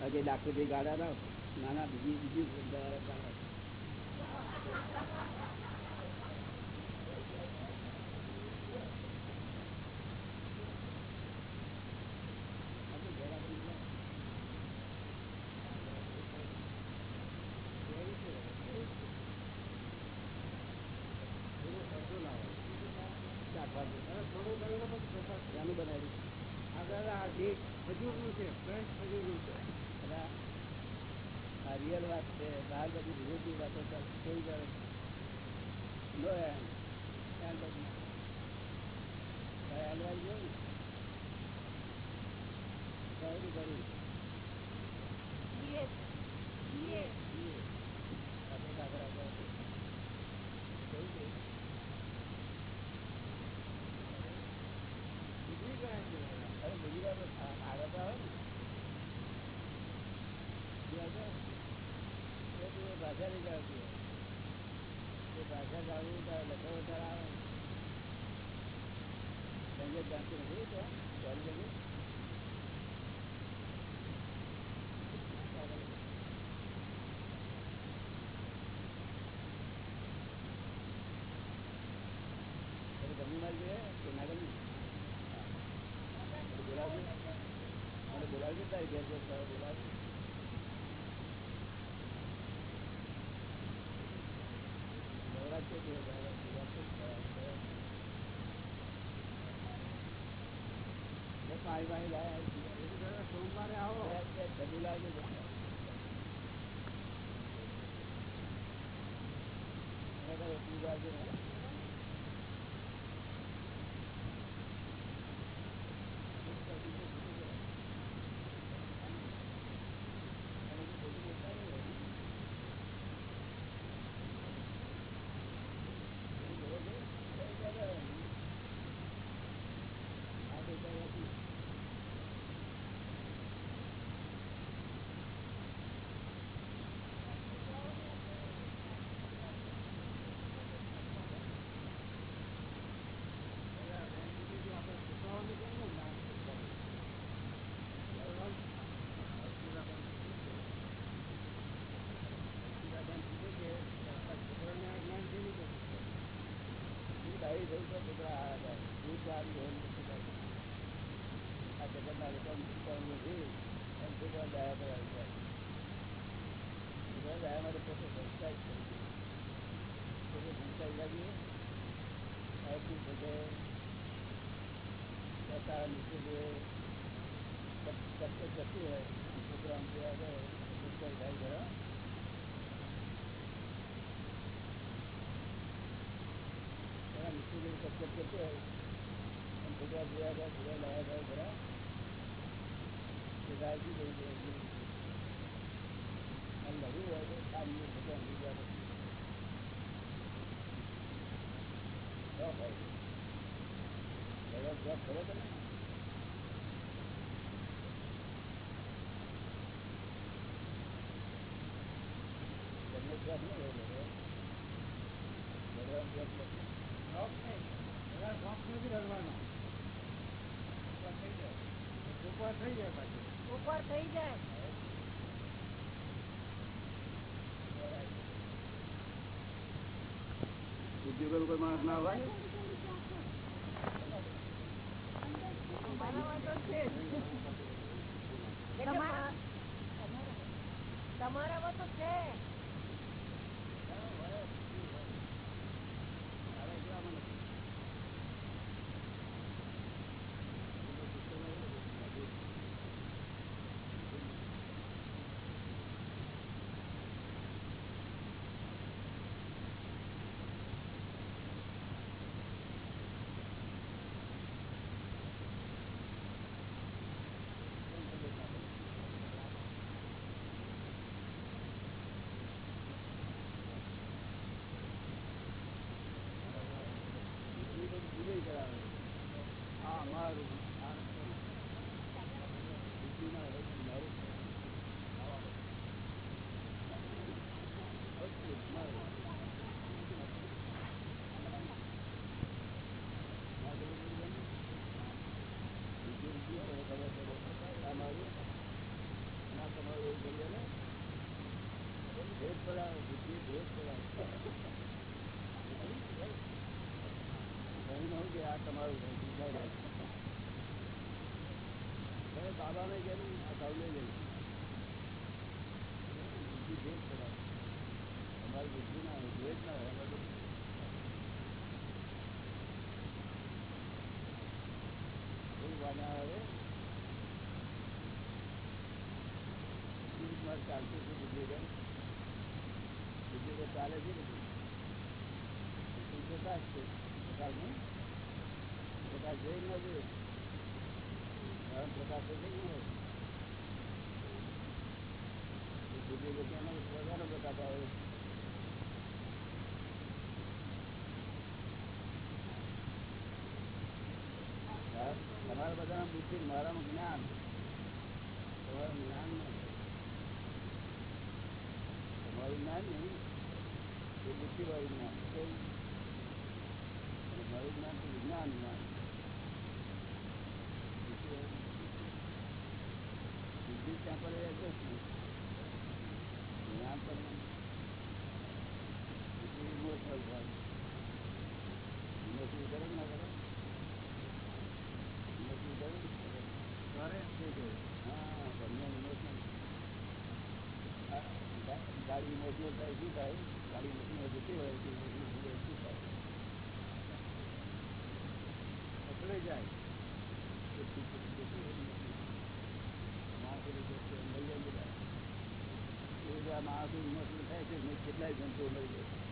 હજી ડાકુથી ગાડા લાવ નાના બીજી બીજી શાંતિ નથી જમીન મારી જોઈએ કે ના ગમી બોલાવજો મને બોલાવજો તારી ઘેર પૂજા જતો ભગવાન જોયા હતા ભગવાન લાયા હતા ખરા એ રાજી થઈ ગયા અને લડવું હોય તો સામે ભગવાન બીજા નથી ભગવાન તમે કોઈ માણસ ના હોય. બધાના બુદ્ધિ જ્ઞાન. તમારું જ્ઞાન નથી તમારું જ્ઞાન નહીં એ બુદ્ધિવાળું જ્ઞાન મારું જ્ઞાન બુદ્ધિ ત્યાં પર એડજસ્ટ નહીં જ્ઞાન પર બુદ્ધિ ઇમોશનલ થાય ઇમોશનલ કરે ના કરે ઇમોશનલ કરે કરે હા બંને ઇમોશનલ ઇમોશનલ થાય શું થાય ગાડી ઇમોશનલ જતી હોય તો ઇમોશનલ શું થાય પકડાઈ જાય માણસો થાય છે કેટલાય જંતુઓ મળી જાય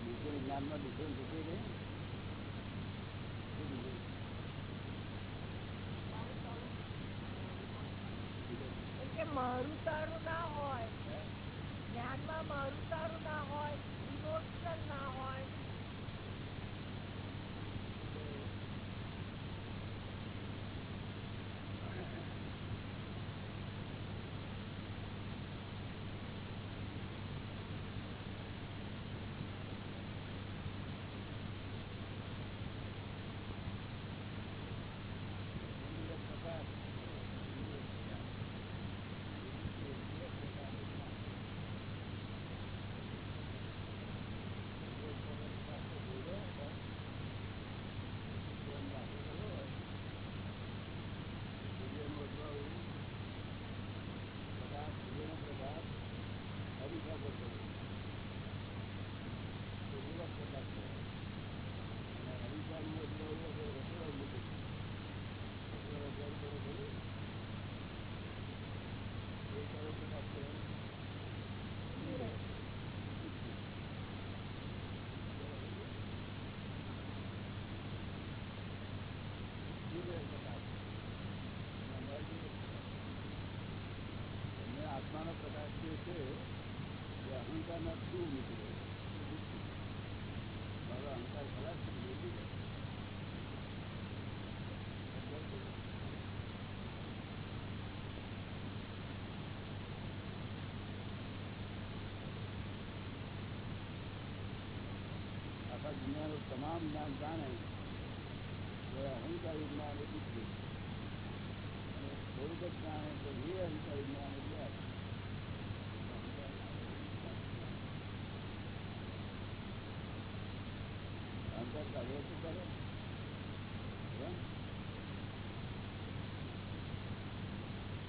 બીજું કે મારું તારું ના હોય જ્ઞાનમાં મારું તારું ના હોય ઇમોશનલ ના હોય આત્માનો પ્રકાશ જે છે એ અહંકારના થ્રુ નીકળે મારો અહંકાર ખલાસ નીકળી જાય આખા નામ જ્ઞાન જાણે અહંકાર વિજ્ઞાન જ્ઞાન એ અને થોડુંક જ જાણે તો એ અહંકાર વિજ્ઞાન એટલે આ. અહંકાર કાઢવો શું કરે?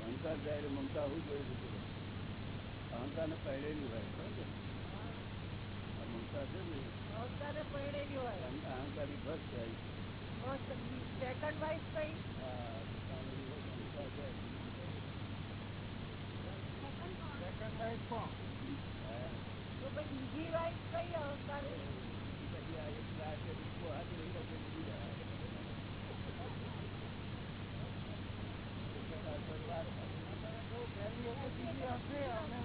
અહંકાર જાય મમતા હું જોઈ શકું અહંકાર ને પહેરેલી હોય, બરાબર મમતા છે ને અવતારે પડેલી હોય. અહંકારી ભસ જાય સેકન્ડ વાઇઝ કઈ. સેકન્ડ વાઇફ કોણ હા. તો ભાઈ બીજી વાઇફ કઈ અવતારે પછી આ એક લાખ કે રૂપો હાથે રહી ગયો એટલે બીજી જાય. પહેલી વખત બીજી હશે અને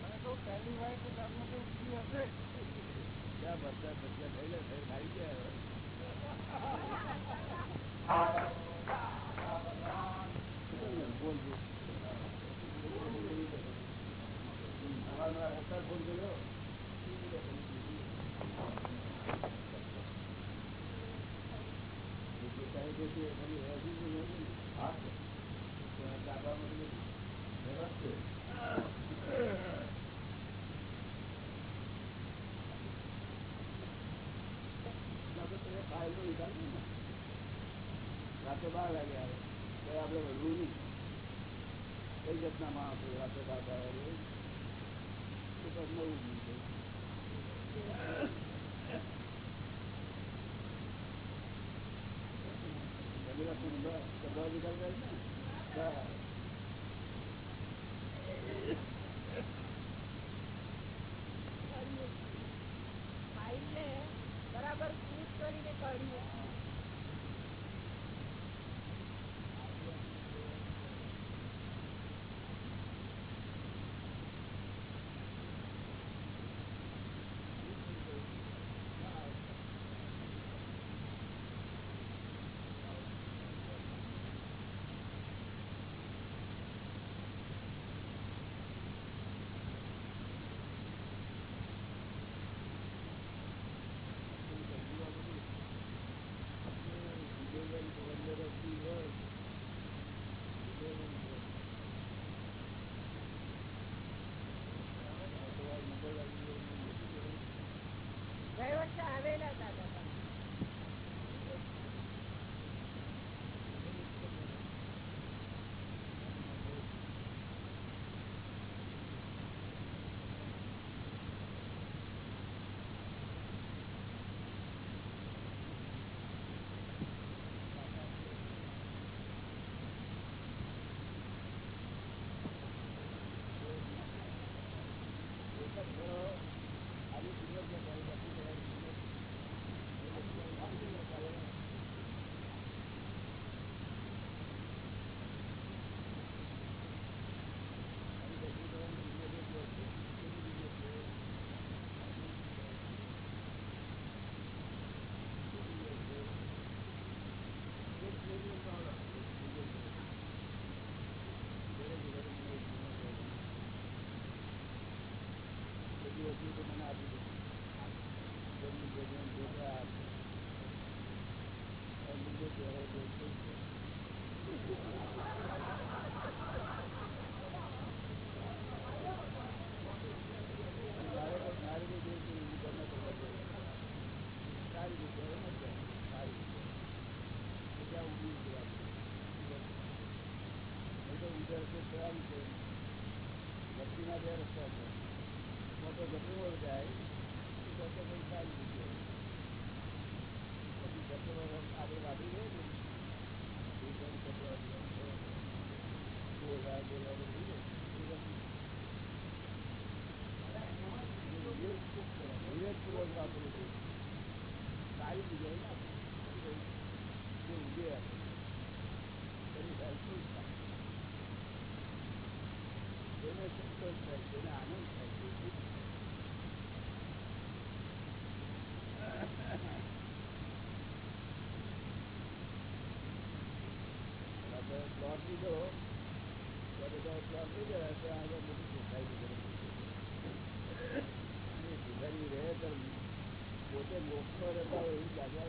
મને તો પહેલી વાઇફ એટલે આપણે તો બીજી હશે બોલ થયેલા છે ખાઈ ગયા હવે. બોલ બોલ. સવારમાં રસ્તા ફોન કર્યો બીજું કાંઈ થાય છે તે ખાલી વ્યવસ્થિત જ હોય ને. હા ત્યાં ડાબામાં બધું સરસ છે આપણે તો એ ફાઇલનો નિકાલ નહીં ને. રાતે બાર વાગે આવે તો આપણે વળવું નહીં. કઈ જાતના માણસો રાતે બાર આવે તો નવું નહીં તો નંબર કરવા કરે ને? ઊંધા રસ્તે ચડાવી છે. ભક્તિના બે રસ્તા છે મોટો ગટરો જાય એ ગટરો પછી સારી રીતે પછી ગટરો આપણે વાપરી ગયો ને એ પણ ગટરો બોલા બોલા બધું ને, એ બધું. વિવેકપૂર્વક વાપરવું જોઈએ. સારી જગ્યાએ ના વાપરવું. જે ઊંઘે આપણે. એની હેલ્પફુલ થાય તેને સંતોષ થાય તેને આનંદ થાય છે આપણે પ્લોટ લીધો ત્યારે તો પ્લોટ લઈ ગયા ત્યાં આગળ બધું સુખાઈ ગયું અને સુખાઈ રહે તો પોતે મોક્ષમાં રહેતા હોય એવું લાગે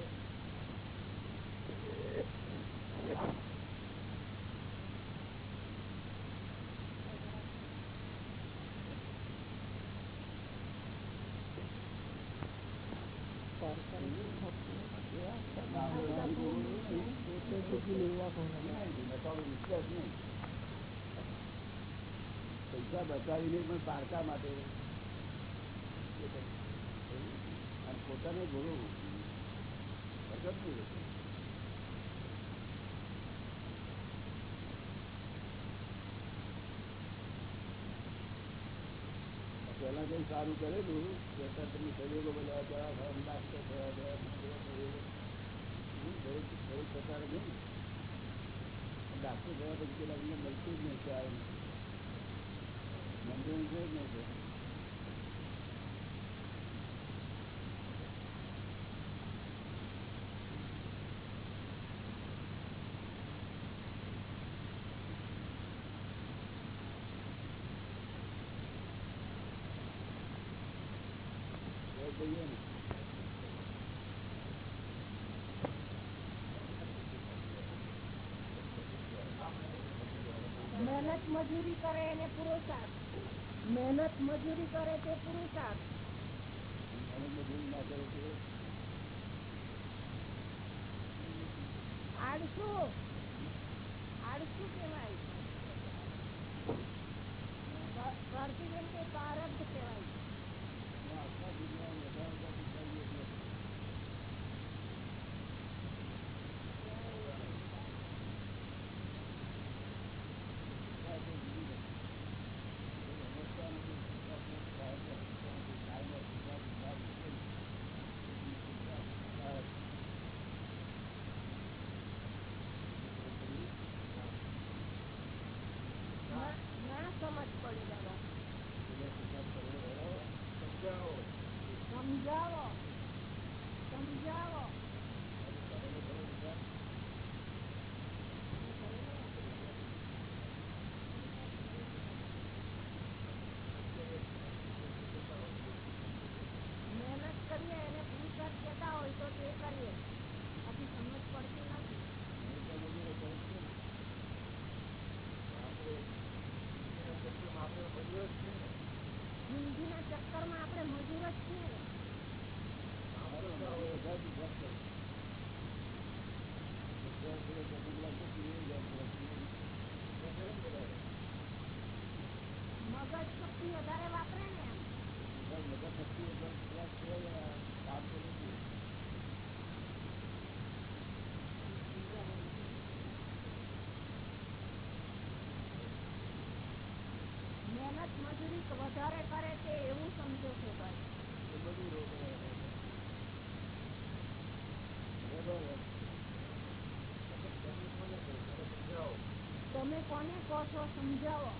પૈસા બચાવીને પણ પારકા માટે પોતાને ઘણું પેલા કઈ સારું કરેલું અત્યારે તમે સહયોગો બધા દવા નાસ્તો થયા દરેક દરેક પ્રકારે નહીં ડાક્ટર થયા પછી પેલા અમને મળતું જ નહીં ત્યારે મંદિર જ નહીં મહેનત મજૂરી કરે એને પુરુષાર્થ મહેનત મજૂરી કરે તે પુરુષાર્થ આળસુ. કોને કહો છો સમજાવો.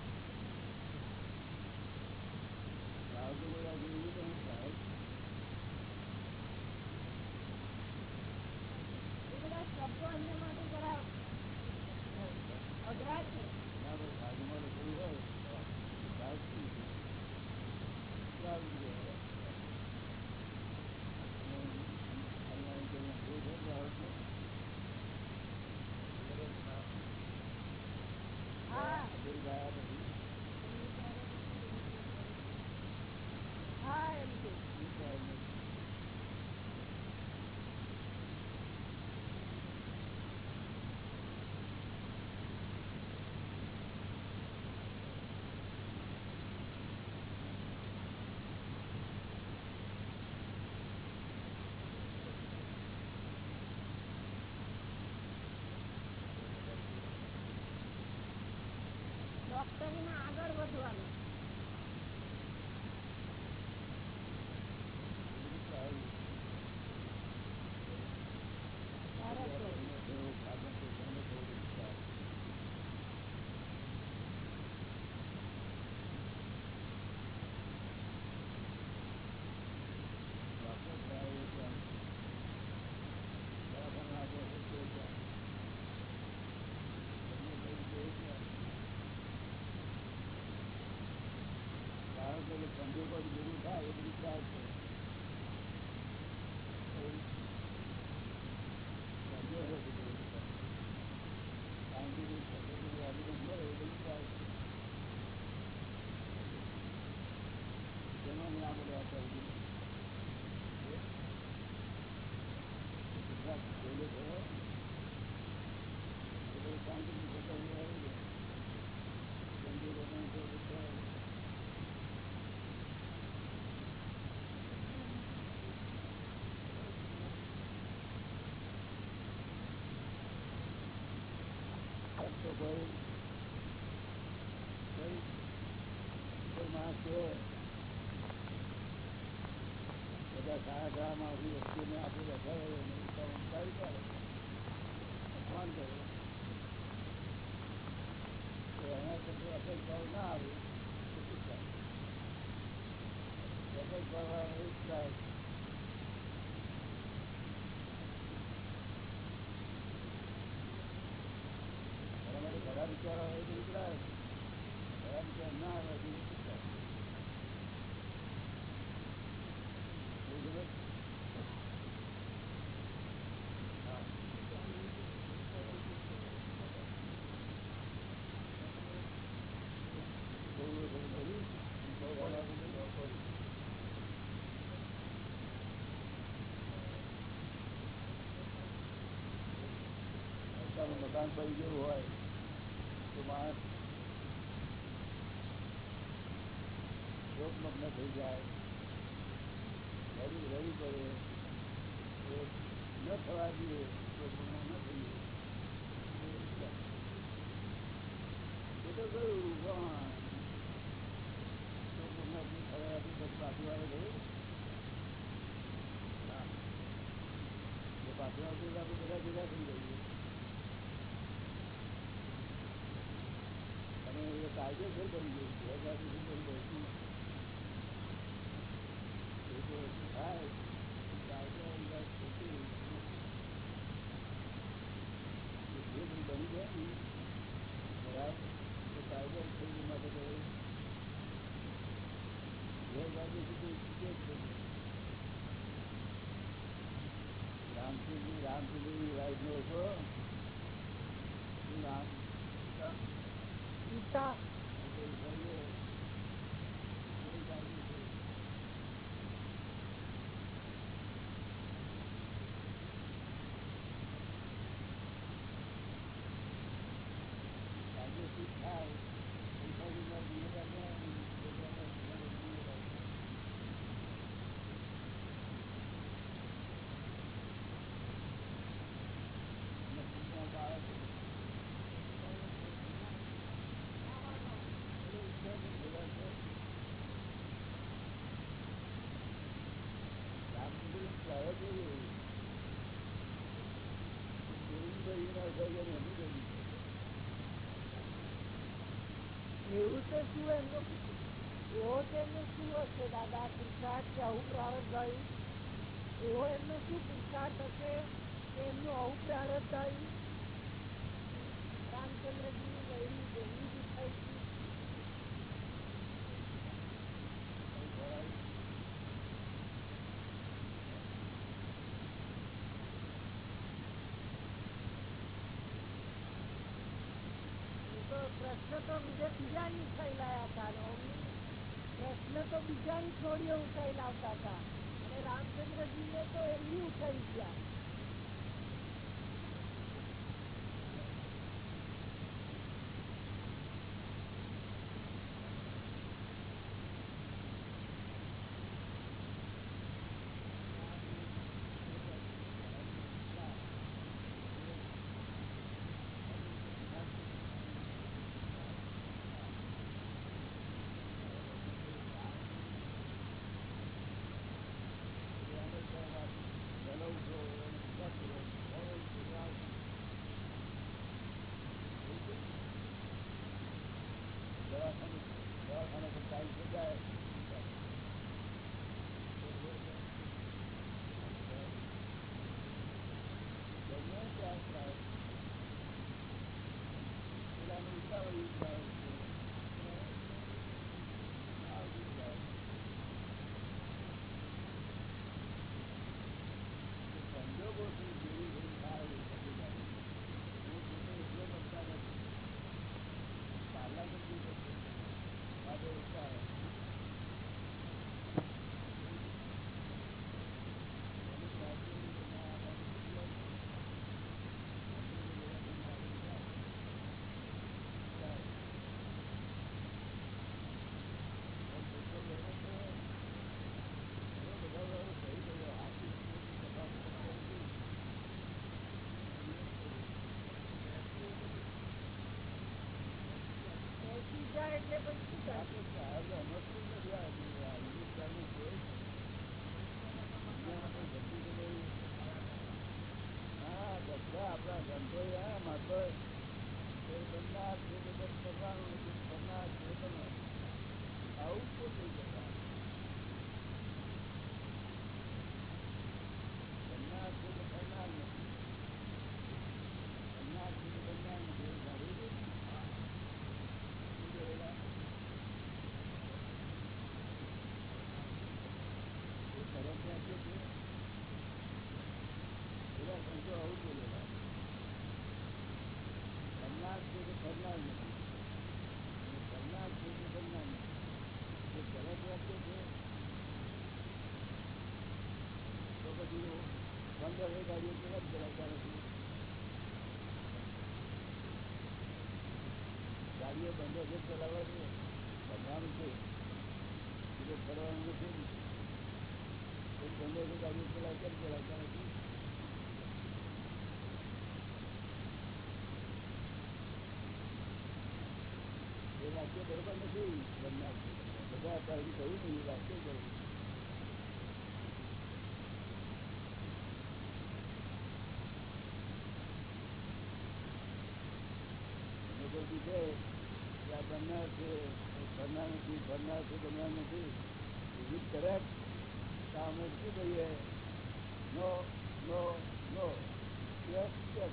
વસ્તુઓ બધા સારા ગ્રાહમાં આપણી વસ્તુને આપણે વધારે અપમાન કરે એના પછી અસર ભાવ ના આવે તો ભાવ આવે એ જ બધા વિચારો હોય તો નીકળાય. મકાન પડી ગયું હોય તો માણસ શોકમગ્ન થઈ જાય. રડી રવિ પડે. ન થવા જોઈએ ફેર કરી દે એવું તો શું એમનો એવો એમનો શું હશે, દાદા? પુરુષાર્થ કે અવપ્રારત થયું. એવો એમનો શું પુરુષાર્થ હશે કે એમનું અવપ્રારત થયું? રામચંદ્રજી પ્રશ્ન તો બીજે બીજાની ફેલાયા હતા પ્રશ્ન તો બીજાની છોડીઓ ઉઠાઈ લાવતા હતા. અને રામચંદ્રજીએ તો એમની ઉઠાઈ ગયા. ગાડીઓ ચલાવતા નથી ગાડીઓ બંધો છે ચલાવવા છે બંધાવાનું છે એટલે ફરવાનું નથી. બંધો છે ગાડીઓ ચલાવતા ચલાવતા નથી? એ વાક્ય બરોબર નથી. બધા કહ્યું નહીં વાક્ય બરોબર. લોકો પૂછે કે આ બનનાર છે નથી ભરનાર છે બનનાર નથી. ઇઝ કરે તો અમે શું કહીએ નો નો નો. યસ યસ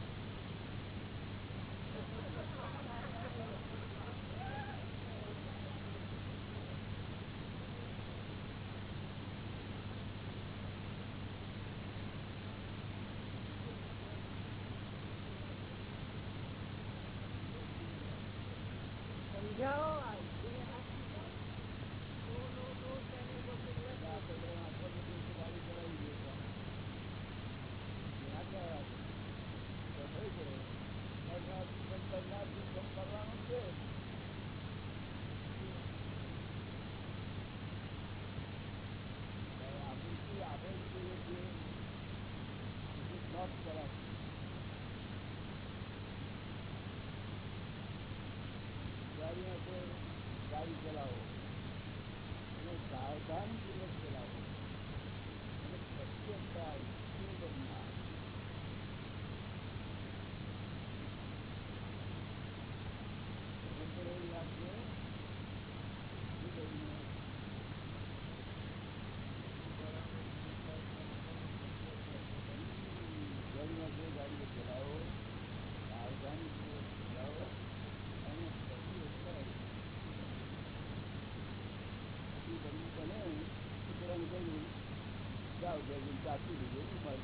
જાઓ જઈને ચાપી દીધો ઉમાર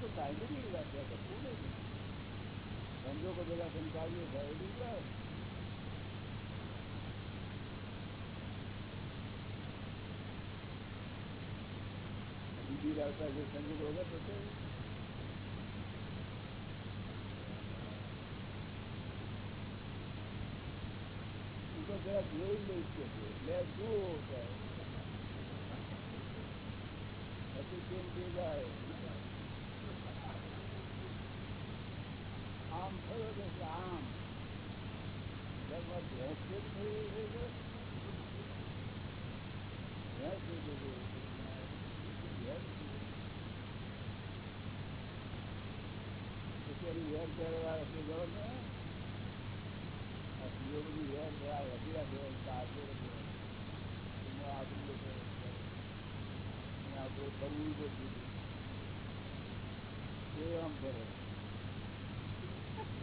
ના તો સાયન્ટિફિક વ્યાખ્યા કરતું નહીં સમજો કે બધા સંકાવીએ થાય એટલી વાત બીજી આવતા જે સંજોગ વગર થશે તું તો જરા જોઈ લઈશ કે છે. લે જુઓ કહે. પછી કેમ કે જાય આમ થયો કે છે આમ ઘરમાં ભેંસ કેમ થઈ રહી છે ભેંસ થઈ ગઈ છે. ભેંસ પછી એની વેર પહેરવા એટલે જવો ને આ સ્ત્રીઓ બધી વેર આ થયો આપણે લોકો અને આપણે કરવું બધું એ આમ કરે.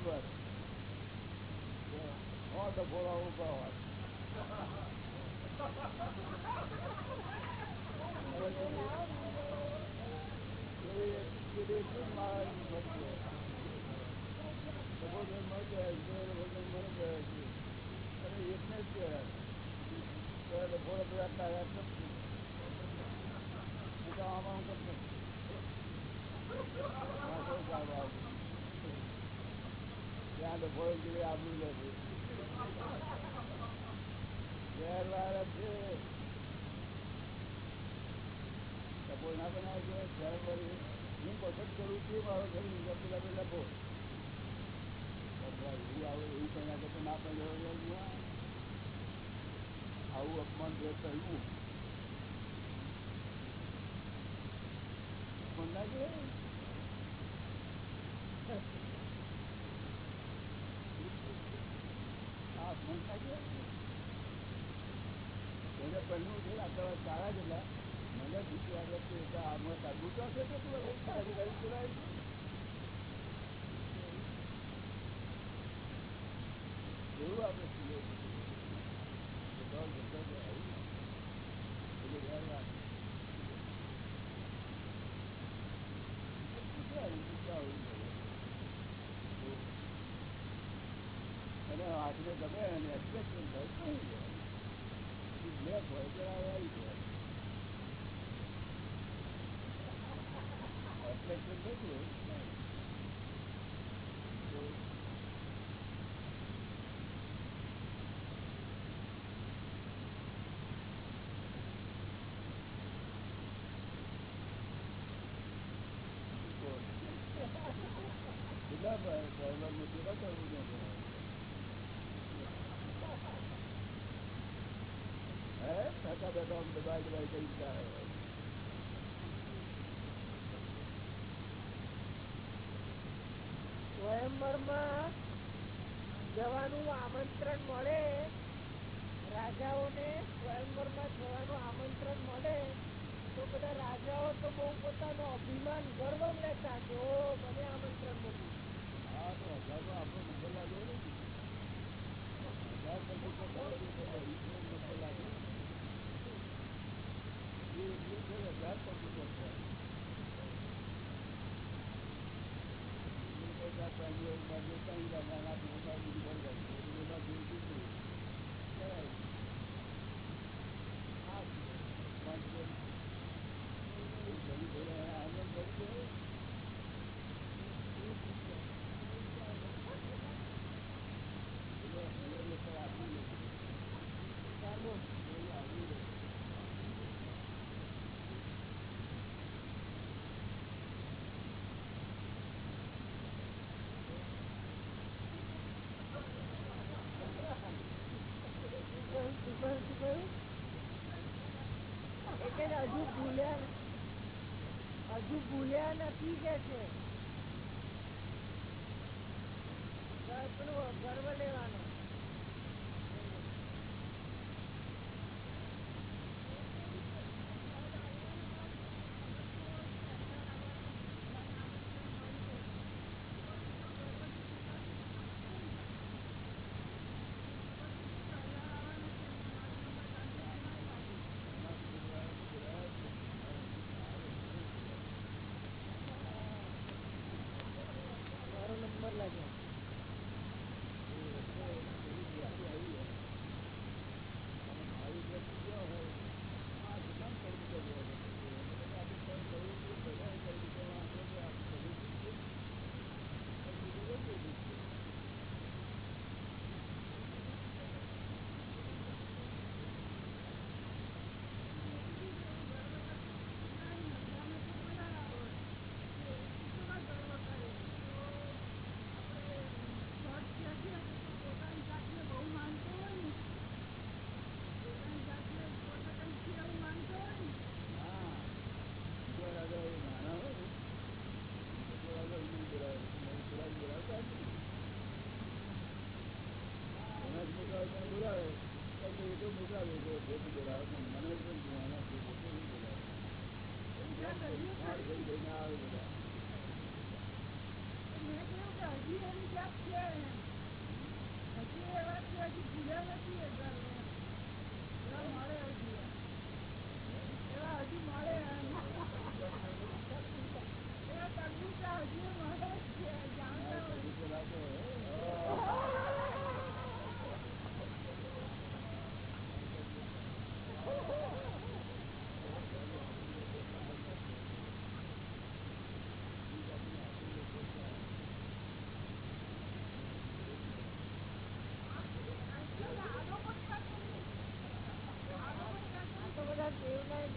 એકને જ કહેવાય. તો એ ડફોડે બધા તારા જ નથી. હું તો આમાં હું કરતો. ત્યાં ડફોડે જોડે આબરૂ લે છે. ગેરવાળા છે કોઈ ના બનાવે છે ત્યારે વળી છું ઘર લખો આવે એવું તો ના પડે આવું અપમાન જે થયું અપમાન ના કહેવાય આ અપમાન ના કહેવાય પહેલું છે આટલા સારા જેટલા મને બીજી આગળ છે એટલે આમાં સાચું તો હશે તો તું એવું આપણે છીએ બધા જતા તો આવું ને એટલે યાર વાત પૂછાય પૂછા આવું અને હાથને ગમે અને એક્સપ્રેશન થાય કઈ જાય બ્લેક હોય જરા આવી જાય એટ્રેક્શન થતું હોય તો જાય સ્વયંવરમાં જવાનું આમંત્રણ મળે, રાજાઓને સ્વયંવરમાં જવાનું આમંત્રણ મળે, તો બધા રાજાઓ તો બહુ પોતાનો અભિમાન ગર્વ લેતા કે ઓ મને આમંત્રણ મળ્યું. હા તો હજાર નો આપણો નંબર લાગ્યો ને હજાર પછી તો નંબર લાગ્યો એ એટલું છે હજાર પછી કરશે શું કહ્યું? શું કહ્યું? શું કહ્યું? એ કે હજુ ભૂલ્યા હજુ ભૂલ્યા નથી કે છે. ગર્વ લેવાનો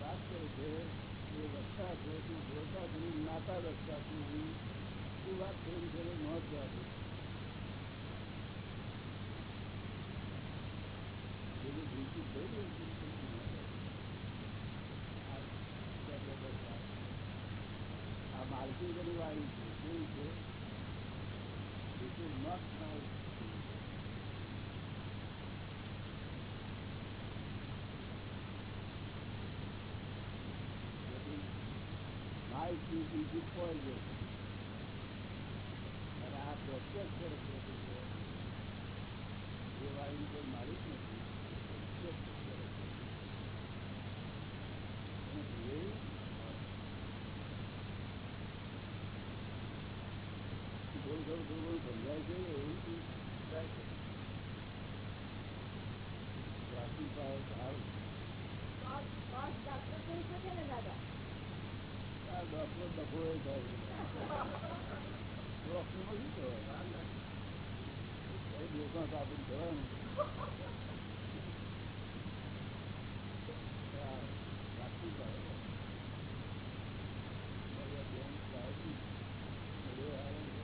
વાત કરે છે એ છે? તું છું આ માલકી વાળી છે. કેવી duty is poison. અને આ કરે છે એ વાળી કોઈ માલિક ડાક્ટર કહી શકે ને દાદા ડોક્ટર ડખો એ થાય ડોક્ટરમાં શું કહેવાય એ લોકોને કાપીને કહેવાનું આ પ્રાચીન કાળ મારી આ બેન સાહેબની બધે આવે ને.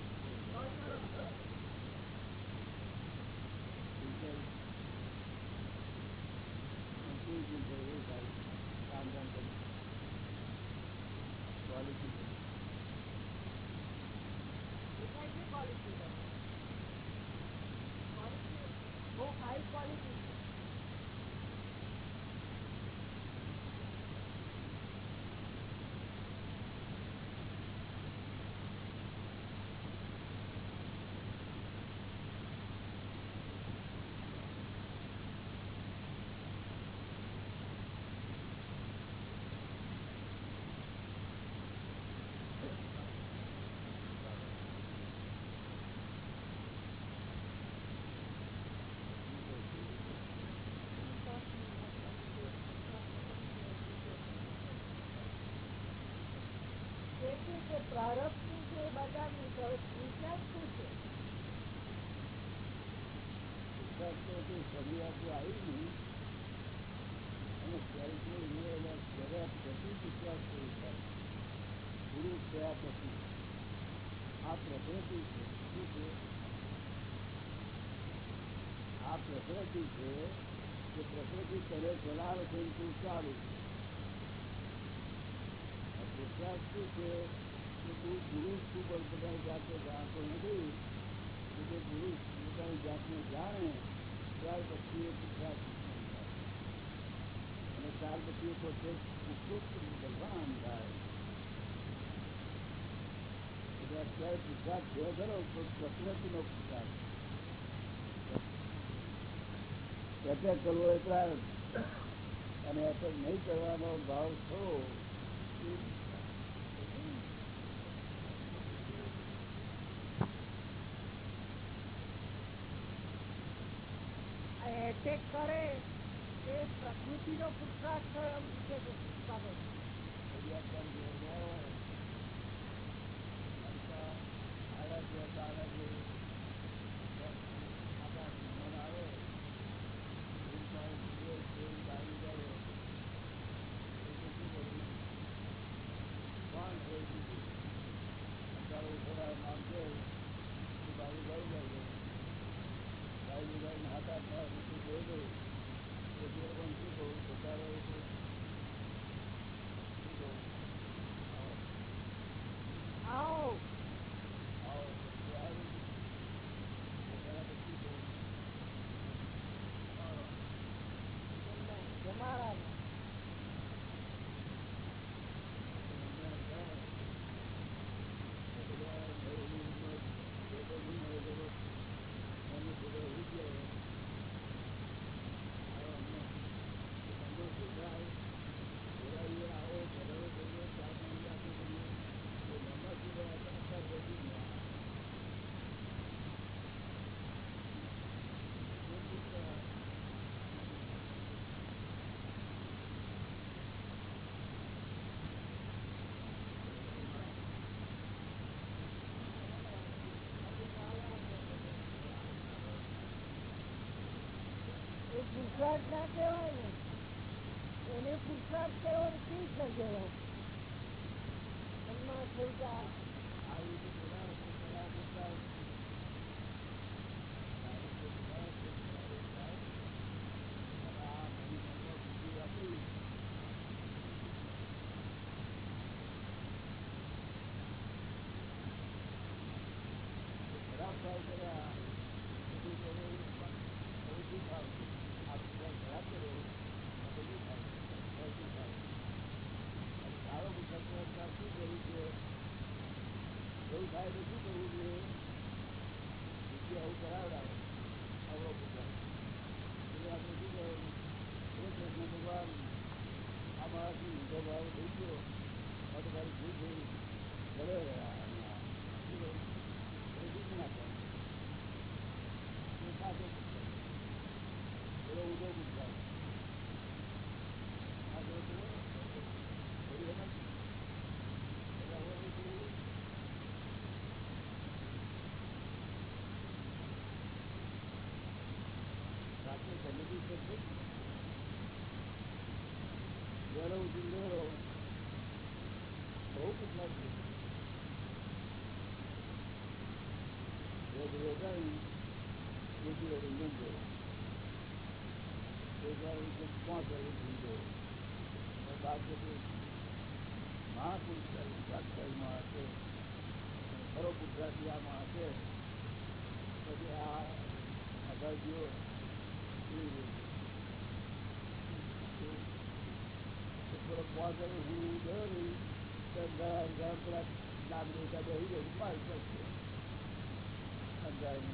Confusion થઈ ગઈ સાહેબ. કામ કામ કરી ક્વોલિટી દેખાય છે ક્વોલિટી ક્વોલિટી બહુ હાઈ ક્વોલિટી છે તેથી કે આ પ્રકૃતિ છે આ પ્રકૃતિ છે કે પ્રકૃતિ તને ચલાવે છે તું ચાલુ છે. પુરુષાર્થ શું છે? કે તું પુરુષ પણ પોતાની જાતને જાણતો નથી જે પુરુષ પોતાની જાતને જાણે ત્યાર પછી એ પુરુષાર્થ અને ત્યાર પછી પોતે ભગવાન થાય એટલે અત્યારે પુરુષાર્થ થયો ખરો તો પ્રકૃતિનો પુરુષાર્થ એટેક કરવો એ અને એટેક નહીં કરવાનો ભાવ થવો એટેક કરે એ પ્રકૃતિનો પુરુષાર્થ થયો એમ છે કે પુષ્પાબેન. ફરિયાદ કરી દે, ના હોય. અલ્પા, આળસ્ય, તાળસ્ય, આપણા મન આવે ભૂલમાં ભૂલે, ભૂલ લાગી જાય. એટલે શું કરવું? કોણ છે એ બીજું? અત્યારે થોડા નામ છે એ બાજુ લઈ જાય ગાડી ગાડીને હાથ હાથમાં ઊંચું જોઈ દઉં પછી એ લોકોને શું કહું કે તારે એ શું કહું? આવો આવો પછી આવી એના પછી કહું જમાડા એ પુરુષાર્થ ના કહેવાય ને એને પુરુષાર્થ કહેવાનું ને કેવી રીતના કહેવાય મનમાં થયું કે આ ખરાબ ભાવ કર્યા બધું કર્યું બહુ દુઃખ આવશે આ બધા ખરાબ કર્યો આ બધું થાય બહુ દુઃખ આવે અને સારો બુદ્ધાત્મા શું કરવું છે એવું થાય તો શું કરવું જોઈએ બુદ્ધિ આવું કરાવડાવે આવો બુદ્ધા એટલે આપણે શું કરવાનું એ પ્રશ્ન ભગવાન આ મારાથી ઊંધો ભાવ થઈ ગયો આ તો મારી ભૂલ થઈ ઘરે રહ્યા શું કહ્યું એ દુઃખ ના થાય એ સાચો પુસ્તક એવો ઊંધો પુસ્તક આ જો તો થોડી સમજ એટલે હવે એ થોડું સાચું સમજવું પડશે વેરો ઉજળો બહુ પુસ્તક છે રોજ રોગાઈ ઊંઘો પાંચ વાર બાદ બધું મહાપુરુષ થોડો વાર હું ગયો નહીં તો ઘર પેલા લાગણી કાઢે આવી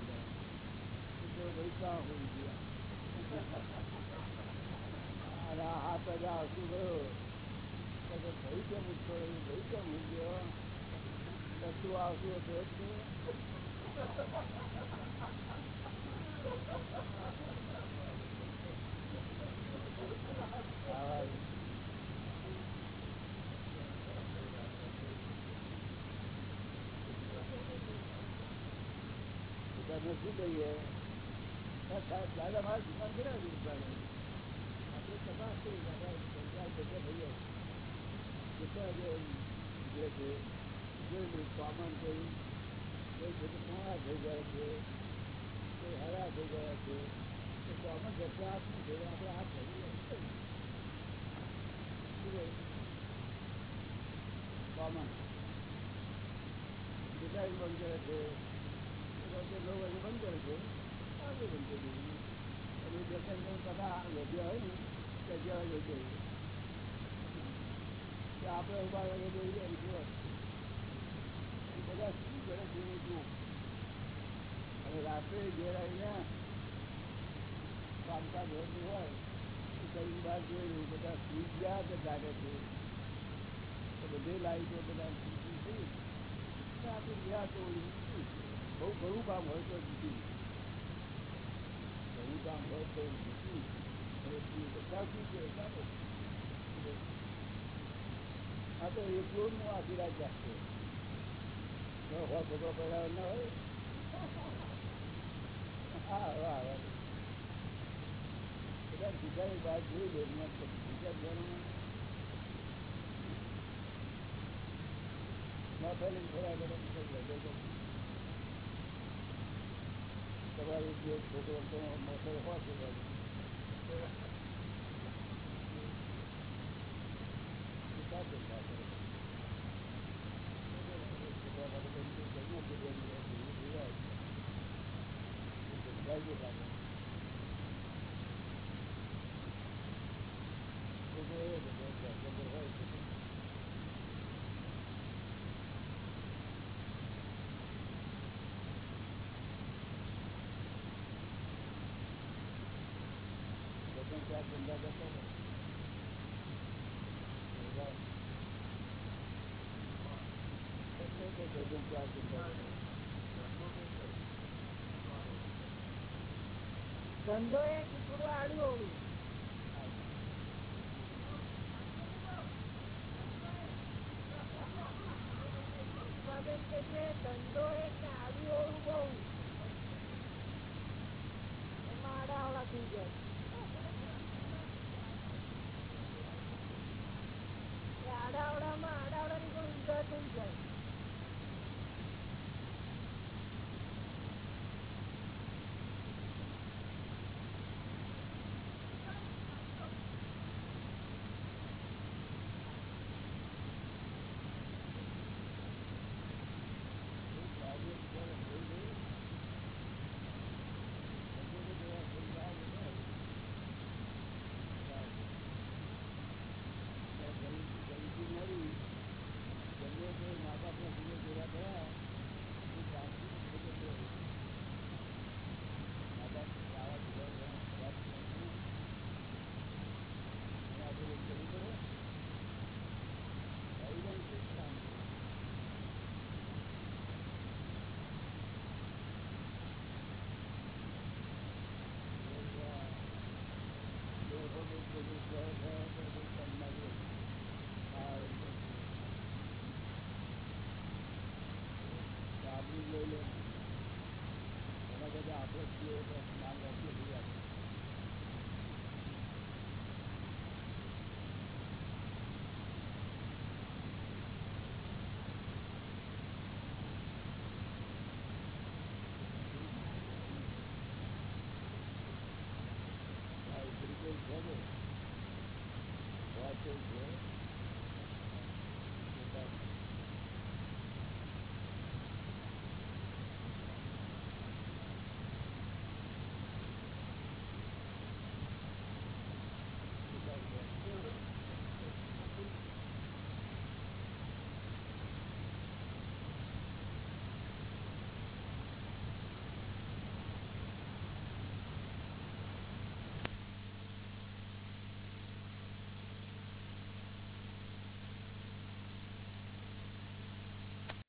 ગયું ક્યાં હોઈ ગયા અને આ હજાર આવતું ગયો ભાઈ કેમ ઉઠો ભાઈ કેમ હું ગયો તો તું હતો આવા શું કહીએ દાદા મારે દુકાન દુકાને આપણે તપાસ કરી દાદા જે છે જોયેલું કોમન કોઈ કોઈ છે પોણા થઈ ગયા છે કોઈ હરા થઈ ગયા છે તો કોમન જગ્યા આપી છે આપણે આ શું કહ્યું? કોમન ડિઝાઇન બંધ કરે છે બંધ કરે છે જઈએ આપણે ઊભા વાગે દોડી બધા શું કરે અને રાત્રે ઘેર આવીને કામકાજ હોતું હોય તો કઈ બહાર જોયું બધા સુઈ ગયા કે જાગે છે તો બધે લાઈટો બધા સૂચી આપણે ગયા તો બહુ ઘણું કામ હોય તો જુદી ઘણું કામ હોય તો જુદી હવે તું બધા શું છે ચાલો આ તો એકલો જ હું આખી રાત જાગતો જો હોય છોકરો પહેલા ના હોય હા હવે આવે બધા બીજા બાદ જોઈ લે એમને બીજા ધોરણમાં માથાને થોડા બધા નીકળી જાય તો તમારી જે છોકરો તો મોટો હોય છે બાજુ. એ સાથે સાથે. છોકરા માટે કંઈ કંઈ કંઈ નથી દેવું, એવું જોવાય. એ સમજાય છે પાછળ. છોકરો એવો છે, બહુ ધ્યાન હોય છે. લોકોને ત્યાં ધંધા કરતા હોય. એવા. એટલે તો લોકોને ત્યાં ધંધા કરે. ધંધો એ થોડું આડું